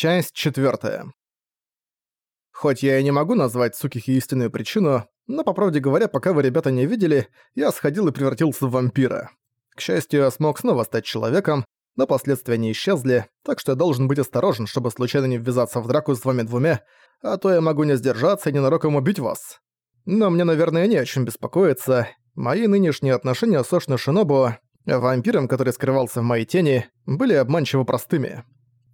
Часть четвертая. Хоть я и не могу назвать Сукихи истинную причину, но, по правде говоря, пока вы, ребята, не видели, я сходил и превратился в вампира. К счастью, я смог снова стать человеком, но последствия не исчезли, так что я должен быть осторожен, чтобы случайно не ввязаться в драку с вами двумя, а то я могу не сдержаться и ненароком убить вас. Но мне, наверное, не о чем беспокоиться. Мои нынешние отношения с Ошно Шинобу, вампиром, который скрывался в моей тени, были обманчиво простыми.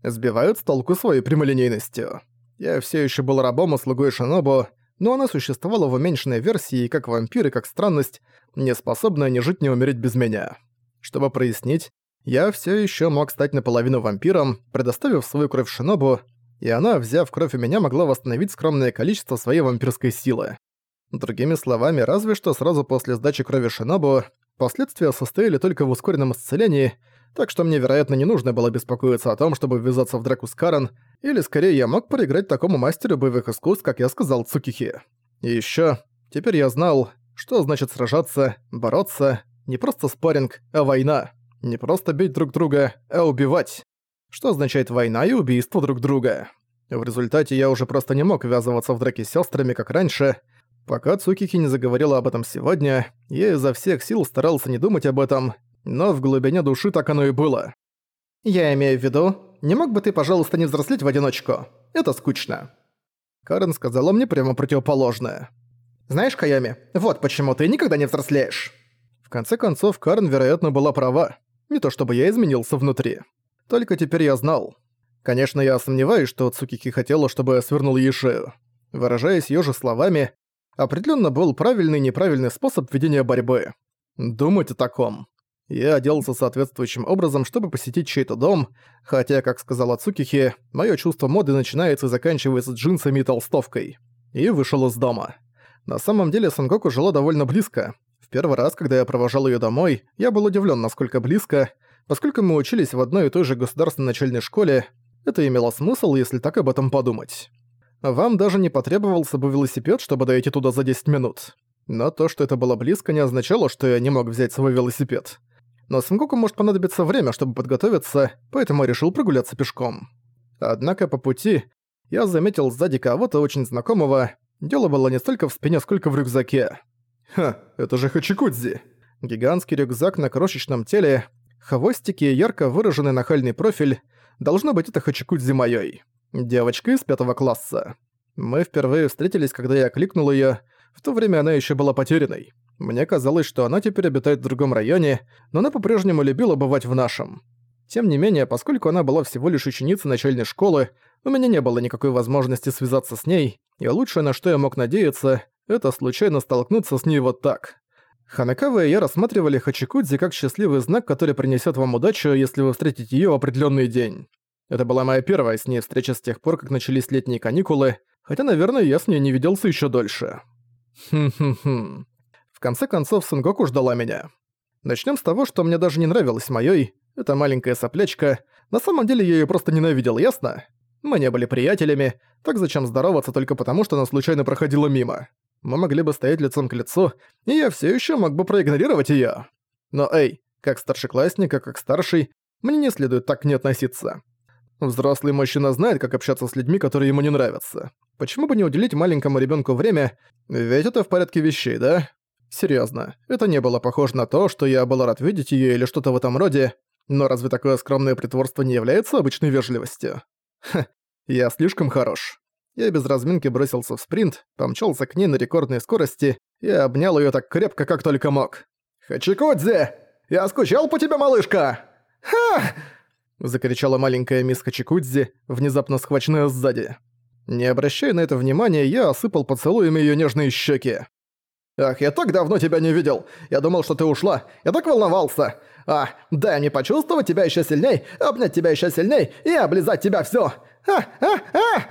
Сбивают с толку своей прямолинейностью. Я все еще был рабом и слугой Шинобу, но она существовала в уменьшенной версии как вампир и как странность, не способная ни жить, ни умереть без меня. Чтобы прояснить, я все еще мог стать наполовину вампиром, предоставив свою кровь Шинобу, и она, взяв кровь у меня, могла восстановить скромное количество своей вампирской силы. Другими словами, разве что сразу после сдачи крови Шинобу последствия состояли только в ускоренном исцелении, так что мне, вероятно, не нужно было беспокоиться о том, чтобы ввязаться в драку с Карен, или скорее я мог проиграть такому мастеру боевых искусств, как я сказал Цукихи. И ещё, теперь я знал, что значит сражаться, бороться, не просто спарринг, а война. Не просто бить друг друга, а убивать. Что означает война и убийство друг друга. В результате я уже просто не мог ввязываться в драки с сестрами, как раньше. Пока Цукихи не заговорила об этом сегодня, я изо всех сил старался не думать об этом, но в глубине души так оно и было. «Я имею в виду, не мог бы ты, пожалуйста, не взрослеть в одиночку? Это скучно». Карен сказала мне прямо противоположное. «Знаешь, Каями, вот почему ты никогда не взрослеешь». В конце концов, Карен, вероятно, была права. Не то чтобы я изменился внутри. Только теперь я знал. Конечно, я сомневаюсь, что Цукики хотела, чтобы я свернул ей шею. Выражаясь её же словами, определенно был правильный и неправильный способ ведения борьбы. Думать о таком. Я оделся соответствующим образом, чтобы посетить чей-то дом, хотя, как сказала Цукихи, моё чувство моды начинается и заканчивается джинсами и толстовкой. И вышел из дома. На самом деле Сангоку жила довольно близко. В первый раз, когда я провожал её домой, я был удивлен, насколько близко. Поскольку мы учились в одной и той же государственной начальной школе, это имело смысл, если так об этом подумать. Вам даже не потребовался бы велосипед, чтобы дойти туда за 10 минут. Но то, что это было близко, не означало, что я не мог взять свой велосипед но Сангоку может понадобиться время, чтобы подготовиться, поэтому решил прогуляться пешком. Однако по пути я заметил сзади кого-то очень знакомого, дело было не столько в спине, сколько в рюкзаке. Ха, это же Хачикудзи. Гигантский рюкзак на крошечном теле, хвостики и ярко выраженный нахальный профиль. Должно быть, это Хачикудзи моей. Девочка из пятого класса. Мы впервые встретились, когда я кликнул её, в то время она ещё была потерянной. Мне казалось, что она теперь обитает в другом районе, но она по-прежнему любила бывать в нашем. Тем не менее, поскольку она была всего лишь ученицей начальной школы, у меня не было никакой возможности связаться с ней, и лучшее, на что я мог надеяться, это случайно столкнуться с ней вот так. Ханакава и я рассматривали Хачикудзи как счастливый знак, который принесет вам удачу, если вы встретите ее в определенный день. Это была моя первая с ней встреча с тех пор, как начались летние каникулы, хотя, наверное, я с ней не виделся еще дольше. Хм-хм-хм конце концов, Сангоку ждала меня. Начнем с того, что мне даже не нравилась моей. Это маленькая соплячка. На самом деле я её просто ненавидел, ясно? Мы не были приятелями, так зачем здороваться только потому, что она случайно проходила мимо? Мы могли бы стоять лицом к лицу, и я все еще мог бы проигнорировать её. Но эй, как старшеклассник, а как старший, мне не следует так к ней относиться. Взрослый мужчина знает, как общаться с людьми, которые ему не нравятся. Почему бы не уделить маленькому ребенку время, ведь это в порядке вещей, да? Серьезно, это не было похоже на то, что я был рад видеть ее или что-то в этом роде, но разве такое скромное притворство не является обычной вежливостью? Ха, я слишком хорош. Я без разминки бросился в спринт, помчался к ней на рекордной скорости и обнял ее так крепко, как только мог. «Хачикудзи! Я скучал по тебе, малышка!» «Ха!» — закричала маленькая мисс Хачикудзи, внезапно схваченная сзади. Не обращая на это внимания, я осыпал поцелуями ее нежные щеки. «Ах, я так давно тебя не видел! Я думал, что ты ушла! Я так волновался! А, дай мне почувствовать тебя еще сильней, обнять тебя еще сильней и облизать тебя все! А, а, а!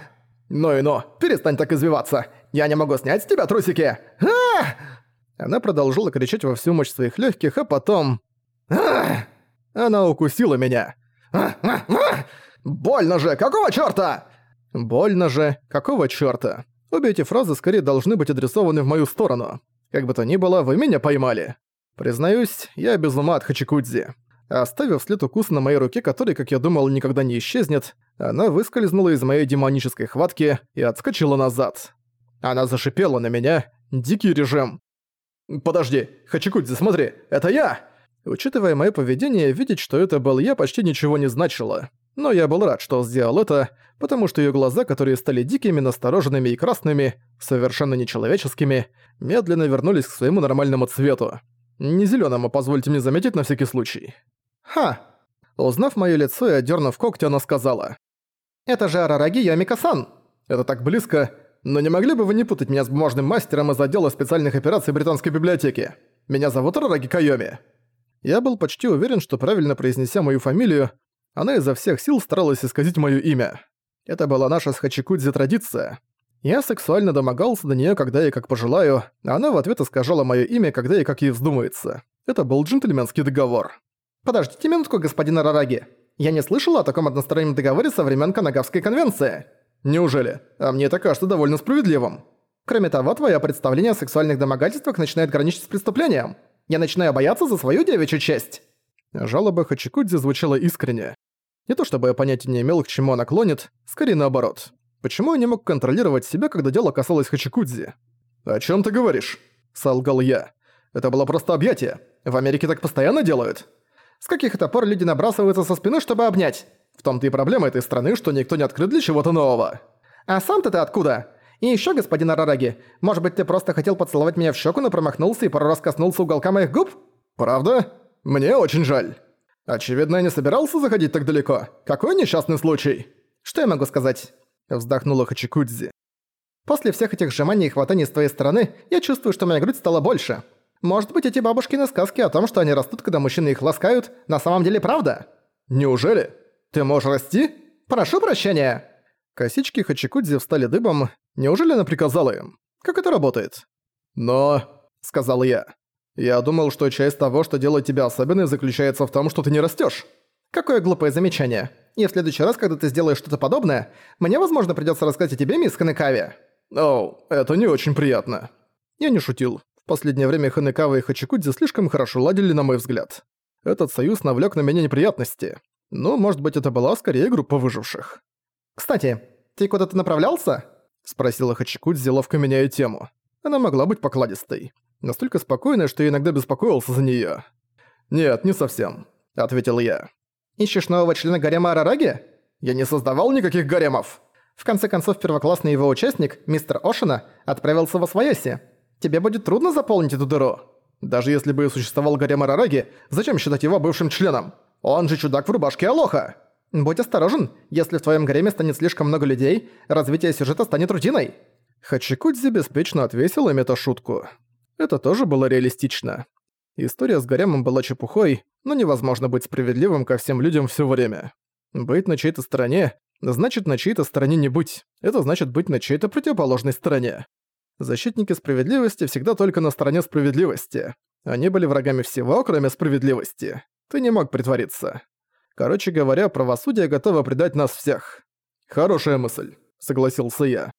Ну и ну, перестань так извиваться! Я не могу снять с тебя трусики! А! Она продолжила кричать во всю мощь своих легких, а потом... А! Она укусила меня. Больно же, какого чёрта? Больно же, какого чёрта? Обе эти фразы скорее должны быть адресованы в мою сторону. Как бы то ни было, вы меня поймали. Признаюсь, я без ума от Хачикудзи. Оставив след укуса на моей руке, который, как я думал, никогда не исчезнет, Она выскользнула из моей демонической хватки и отскочила назад. Она зашипела на меня. Дикий режим. «Подожди, Хачикудзи, смотри, это я!» Учитывая мое поведение, видеть, что это был я, почти ничего не значило. Но я был рад, что сделал это, потому что её глаза, которые стали дикими, настороженными и красными, совершенно нечеловеческими, медленно вернулись к своему нормальному цвету. Не зелёному, позвольте мне заметить на всякий случай. «Ха!» Узнав моё лицо и отдёрнув когти, она сказала. «Это же Арараги Ямика-сан!» «Это так близко, но не могли бы вы не путать меня с бумажным мастером из отдела специальных операций британской библиотеки? Меня зовут Арараги Кайоми». Я был почти уверен, что правильно произнеся мою фамилию, она изо всех сил старалась исказить моё имя. Это была наша с Хачикудзи традиция. Я сексуально домогался до неё, когда и как пожелаю, а она в ответ искажала моё имя, когда и как ей вздумается. Это был джентльменский договор. «Подождите минутку, господин Арараги. Я не слышала о таком одностороннем договоре со времен Канагавской конвенции». «Неужели? А мне это кажется довольно справедливым». «Кроме того, твое представление о сексуальных домогательствах начинает граничить с преступлением. Я начинаю бояться за свою девичью честь». Жалоба Хачикудзи звучала искренне. Не то чтобы я понятия не имел, к чему она клонит, скорее наоборот. Почему я не мог контролировать себя, когда дело касалось Хачикудзи? «О чем ты говоришь?» – солгал я. «Это было просто объятие. В Америке так постоянно делают?» С каких это пор люди набрасываются со спины, чтобы обнять? В том-то и проблема этой страны, что никто не открыт для чего-то нового. А сам-то ты откуда? И ещё, господин Арараги, может быть, ты просто хотел поцеловать меня в щеку, но промахнулся и пару раз коснулся уголка моих губ? Правда? Мне очень жаль. Очевидно, я не собирался заходить так далеко. Какой несчастный случай? Что я могу сказать? Вздохнула Хачикудзи. После всех этих сжиманий и хватаний с твоей стороны, я чувствую, что моя грудь стала больше. Может быть, эти бабушкины сказки о том, что они растут, когда мужчины их ласкают, на самом деле правда? Неужели? Ты можешь расти? Прошу прощения!» Косички Хачикудзи встали дыбом. Неужели она приказала им? Как это работает? «Но...» — сказал я. «Я думал, что часть того, что делает тебя особенной, заключается в том, что ты не растёшь». «Какое глупое замечание. И в следующий раз, когда ты сделаешь что-то подобное, мне, возможно, придётся рассказать о тебе, мисс Ханекави». «О, это не очень приятно». Я не шутил. В последнее время Ханекава и Хачикудзи слишком хорошо ладили, на мой взгляд. Этот союз навлек на меня неприятности. Но, может быть, это была скорее группа выживших. «Кстати, ты куда-то направлялся?» — спросила Хачикудзи, ловко меняя тему. Она могла быть покладистой. Настолько спокойной, что я иногда беспокоился за неё. «Нет, не совсем», — ответил я. «Ищешь нового члена гарема Арараги?» «Я не создавал никаких гаремов!» В конце концов, первоклассный его участник, мистер Ошина, отправился во Свояси, тебе будет трудно заполнить эту дыру. Даже если бы существовал Гарем Арараги, зачем считать его бывшим членом? Он же чудак в рубашке Алоха. Будь осторожен, если в твоем гареме станет слишком много людей, развитие сюжета станет рутиной. Хачикудзи беспечно отвесила мета-шутку. Это тоже было реалистично. История с гаремом была чепухой, но невозможно быть справедливым ко всем людям все время. Быть на чьей-то стороне – значит на чьей-то стороне не быть. Это значит быть на чьей-то противоположной стороне. Защитники справедливости всегда только на стороне справедливости. Они были врагами всего, кроме справедливости. Ты не мог притвориться. Короче говоря, правосудие готово предать нас всех. Хорошая мысль, согласился я.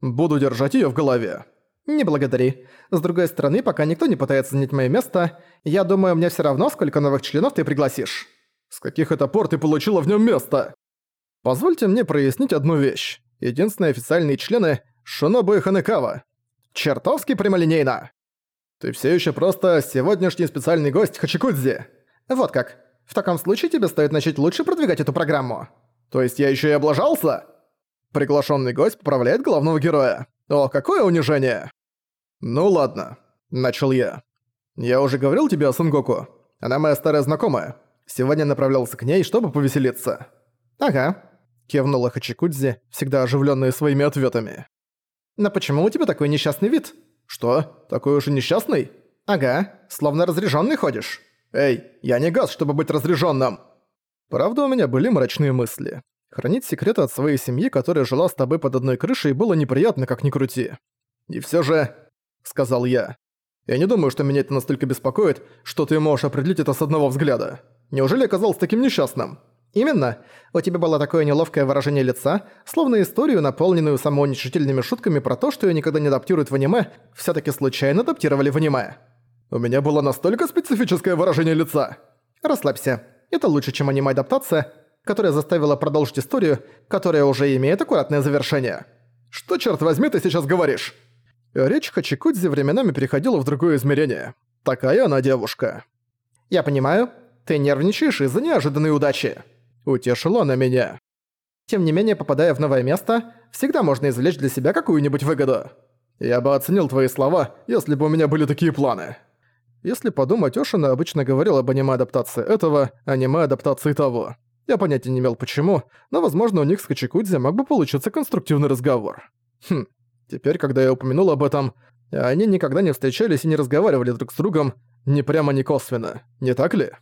Буду держать её в голове. Не благодари. С другой стороны, пока никто не пытается занять моё место, я думаю, мне всё равно, сколько новых членов ты пригласишь. С каких это пор ты получила в нём место? Позвольте мне прояснить одну вещь. Единственные официальные члены — Шинобу и Ханекава. Чертовски прямолинейно. Ты все еще просто сегодняшний специальный гость Хачикудзи. Вот как. В таком случае тебе стоит начать лучше продвигать эту программу. То есть я еще и облажался? Приглашенный гость поправляет главного героя. О, какое унижение! Ну ладно, начал я. Я уже говорил тебе о Сангоку. Она моя старая знакомая. Сегодня направлялся к ней, чтобы повеселиться. Ага, кивнула Хачикудзи, всегда оживленная своими ответами. «Но почему у тебя такой несчастный вид?» «Что? Такой уж и несчастный?» «Ага, словно разряжённый ходишь». «Эй, я не газ, чтобы быть разряжённым!» Правда, у меня были мрачные мысли. Хранить секреты от своей семьи, которая жила с тобой под одной крышей, было неприятно, как ни крути. «И всё же...» — сказал я. «Я не думаю, что меня это настолько беспокоит, что ты можешь определить это с одного взгляда. Неужели оказался таким несчастным?» «Именно. У тебя было такое неловкое выражение лица, словно историю, наполненную самоуничижительными шутками про то, что её никогда не адаптируют в аниме, всё-таки случайно адаптировали в аниме». «У меня было настолько специфическое выражение лица!» «Расслабься. Это лучше, чем аниме-адаптация. которая заставила продолжить историю, которая уже имеет аккуратное завершение. Что, черт возьми, ты сейчас говоришь? Речь Хачикудзи временами переходила в другое измерение. Такая она девушка. «Я понимаю, ты нервничаешь из-за неожиданной удачи». Утешила она меня. Тем не менее, попадая в новое место, всегда можно извлечь для себя какую-нибудь выгоду. Я бы оценил твои слова, если бы у меня были такие планы. Если подумать, Ошина обычно говорил об аниме-адаптации этого, аниме-адаптации того. Я понятия не имел почему, но, возможно, у них с Хачикудзи мог бы получиться конструктивный разговор. Хм, теперь, когда я упомянул об этом, они никогда не встречались и не разговаривали друг с другом, ни прямо, ни косвенно, не так ли?